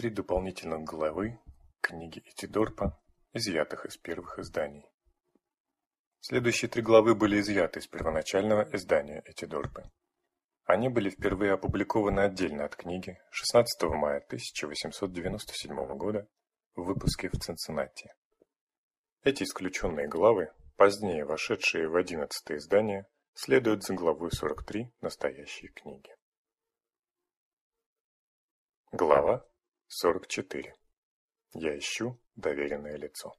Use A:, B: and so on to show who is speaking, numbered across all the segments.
A: три дополнительных главы книги Этидорпа, изъятых из первых изданий. Следующие три главы были изъяты из первоначального издания Этидорпы. Они были впервые опубликованы отдельно от книги 16 мая 1897 года в выпуске в Цинциннати. Эти исключенные главы, позднее вошедшие в 11 издание, следуют за главой 43 настоящей книги. Глава 44. Я ищу доверенное лицо.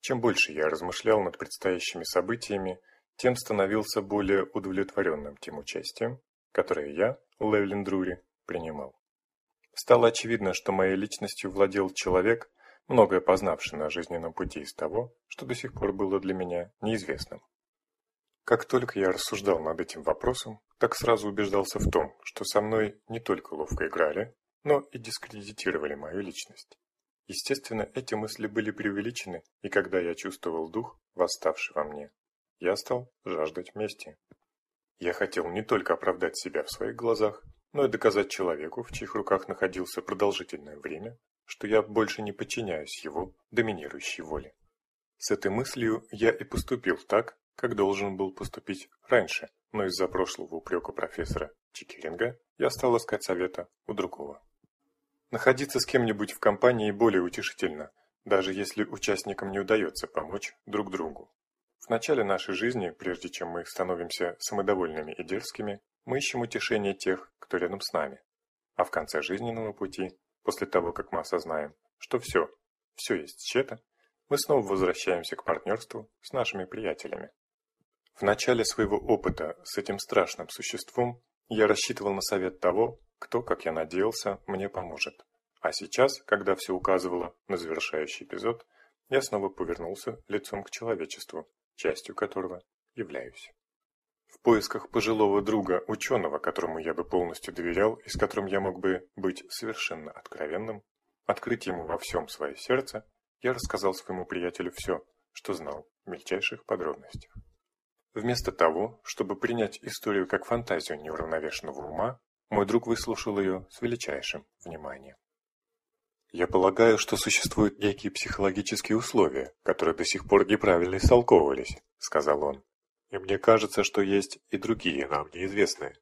A: Чем больше я размышлял над предстоящими событиями, тем становился более удовлетворенным тем участием, которое я, Левлин Друри, принимал. Стало очевидно, что моей личностью владел человек, многое познавший на жизненном пути из того, что до сих пор было для меня неизвестным. Как только я рассуждал над этим вопросом, так сразу убеждался в том, что со мной не только ловко играли, но и дискредитировали мою личность. Естественно, эти мысли были преувеличены, и когда я чувствовал дух, восставший во мне, я стал жаждать мести. Я хотел не только оправдать себя в своих глазах, но и доказать человеку, в чьих руках находился продолжительное время, что я больше не подчиняюсь его доминирующей воле. С этой мыслью я и поступил так, как должен был поступить раньше, но из-за прошлого упрека профессора Чикеринга я стал искать совета у другого. Находиться с кем-нибудь в компании более утешительно, даже если участникам не удается помочь друг другу. В начале нашей жизни, прежде чем мы становимся самодовольными и дерзкими, мы ищем утешение тех, кто рядом с нами. А в конце жизненного пути, после того, как мы осознаем, что все, все есть чета, мы снова возвращаемся к партнерству с нашими приятелями. В начале своего опыта с этим страшным существом я рассчитывал на совет того, кто, как я надеялся, мне поможет. А сейчас, когда все указывало на завершающий эпизод, я снова повернулся лицом к человечеству, частью которого являюсь. В поисках пожилого друга, ученого, которому я бы полностью доверял и с которым я мог бы быть совершенно откровенным, открыть ему во всем свое сердце, я рассказал своему приятелю все, что знал в мельчайших подробностях. Вместо того, чтобы принять историю как фантазию неуравновешенного ума, мой друг выслушал ее с величайшим вниманием. «Я полагаю, что существуют некие психологические условия, которые до сих пор неправильно истолковывались», — сказал он. «И мне кажется, что есть и другие нам неизвестные».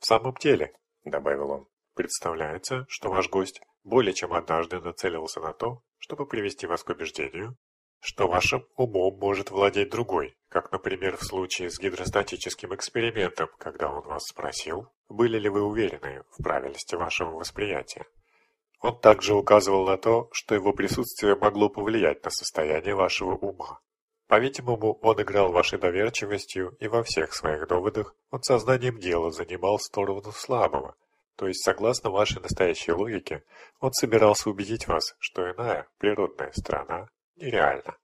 A: «В самом деле», — добавил он, — «представляется, что ваш гость более чем однажды нацеливался на то, чтобы привести вас к убеждению, что вашим умом может владеть другой, как, например, в случае с гидростатическим экспериментом, когда он вас спросил, были ли вы уверены в правильности вашего восприятия. Он также указывал на то, что его присутствие могло повлиять на состояние вашего ума. По-видимому, он играл вашей доверчивостью, и во всех своих доводах он сознанием дела занимал сторону слабого, то есть, согласно вашей настоящей логике, он собирался убедить вас, что иная, природная страна нереально.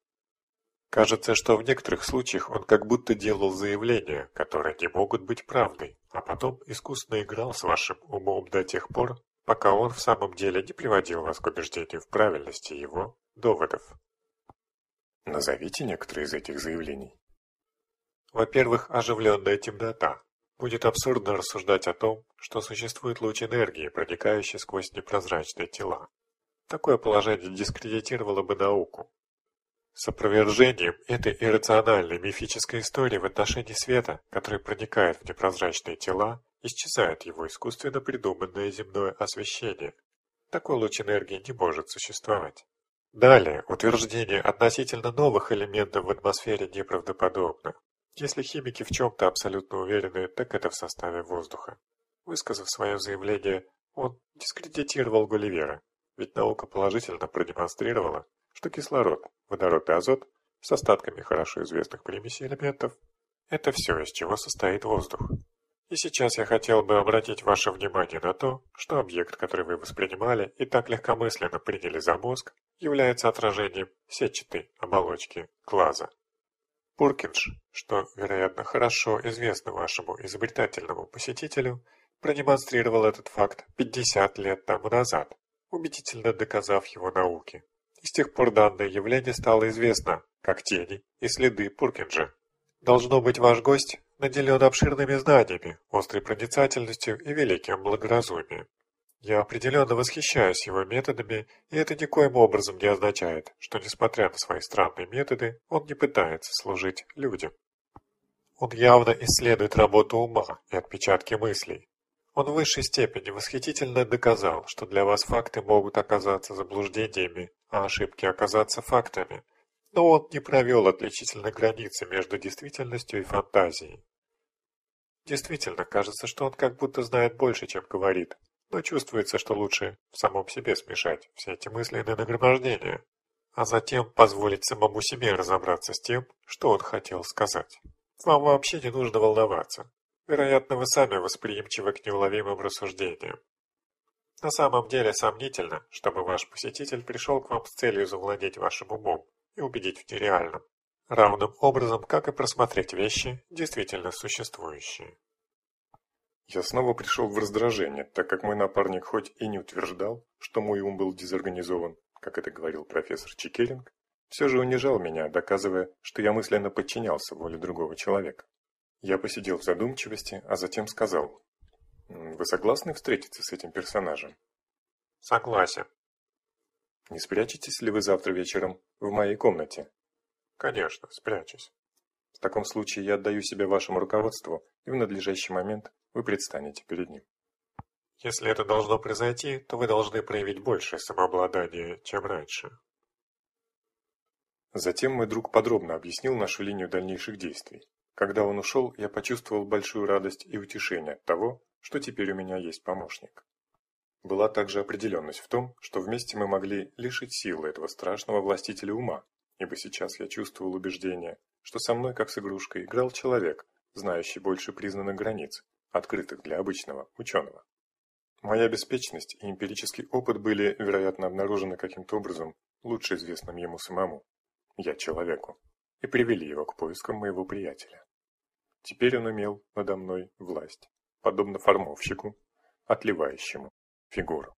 A: Кажется, что в некоторых случаях он как будто делал заявления, которые не могут быть правдой, а потом искусно играл с вашим умом до тех пор, пока он в самом деле не приводил вас к убеждению в правильности его доводов. Назовите некоторые из этих заявлений. Во-первых, оживленная темнота. Будет абсурдно рассуждать о том, что существует луч энергии, проникающий сквозь непрозрачные тела. Такое положение дискредитировало бы науку, с опровержением этой иррациональной мифической истории в отношении света, который проникает в непрозрачные тела, исчезает его искусственно придуманное земное освещение. Такой луч энергии не может существовать. Далее, утверждение относительно новых элементов в атмосфере неправдоподобно. Если химики в чем-то абсолютно уверены, так это в составе воздуха. Высказав свое заявление, он дискредитировал Гулливера, ведь наука положительно продемонстрировала, что кислород, водород и азот с остатками хорошо известных примесей элементов – это все, из чего состоит воздух. И сейчас я хотел бы обратить ваше внимание на то, что объект, который вы воспринимали и так легкомысленно приняли за мозг, является отражением сетчатой оболочки глаза. Пуркинш, что, вероятно, хорошо известно вашему изобретательному посетителю, продемонстрировал этот факт 50 лет тому назад, убедительно доказав его науке и с тех пор данное явление стало известно, как тени и следы Пуркинджа. Должно быть, ваш гость наделен обширными знаниями, острой проницательностью и великим благоразумием.
B: Я определенно восхищаюсь его методами, и это никоим образом не означает, что, несмотря на свои странные методы, он не пытается служить людям. Он явно исследует работу ума и отпечатки мыслей. Он в высшей степени восхитительно доказал, что для вас факты могут оказаться заблуждениями, а ошибки оказаться фактами. Но он не провел отличительной границы между действительностью и фантазией. Действительно, кажется, что он как будто знает больше, чем говорит, но чувствуется, что лучше в самом себе смешать все эти мысленные нагромождения, а затем позволить самому себе разобраться с тем, что он хотел сказать. Вам вообще не нужно волноваться. Вероятно, вы сами восприимчивы к неуловимым рассуждениям. На самом деле сомнительно, чтобы ваш посетитель пришел к вам с целью завладеть вашим умом и убедить в нереальном, равным образом, как и просмотреть вещи, действительно существующие.
A: Я снова пришел в раздражение, так как мой напарник хоть и не утверждал, что мой ум был дезорганизован, как это говорил профессор Чикеринг, все же унижал меня, доказывая, что я мысленно подчинялся воле другого человека. Я посидел в задумчивости, а затем сказал, «Вы согласны встретиться с этим персонажем?»
B: «Согласен».
A: «Не спрячетесь ли вы завтра вечером в моей комнате?»
B: «Конечно, спрячусь».
A: «В таком случае я отдаю себя вашему руководству, и в надлежащий момент вы предстанете перед ним.
B: Если это должно произойти, то вы должны проявить большее самообладание, чем раньше.
A: Затем мой друг подробно объяснил нашу линию дальнейших действий. Когда он ушел, я почувствовал большую радость и утешение от того, что теперь у меня есть помощник. Была также определенность в том, что вместе мы могли лишить силы этого страшного властителя ума, ибо сейчас я чувствовал убеждение, что со мной, как с игрушкой, играл человек, знающий больше признанных границ, открытых для обычного ученого. Моя беспечность и эмпирический опыт были, вероятно, обнаружены каким-то образом, лучше известным ему самому, я человеку, и привели его к поискам моего приятеля. Теперь он имел надо мной власть, подобно формовщику, отливающему фигуру.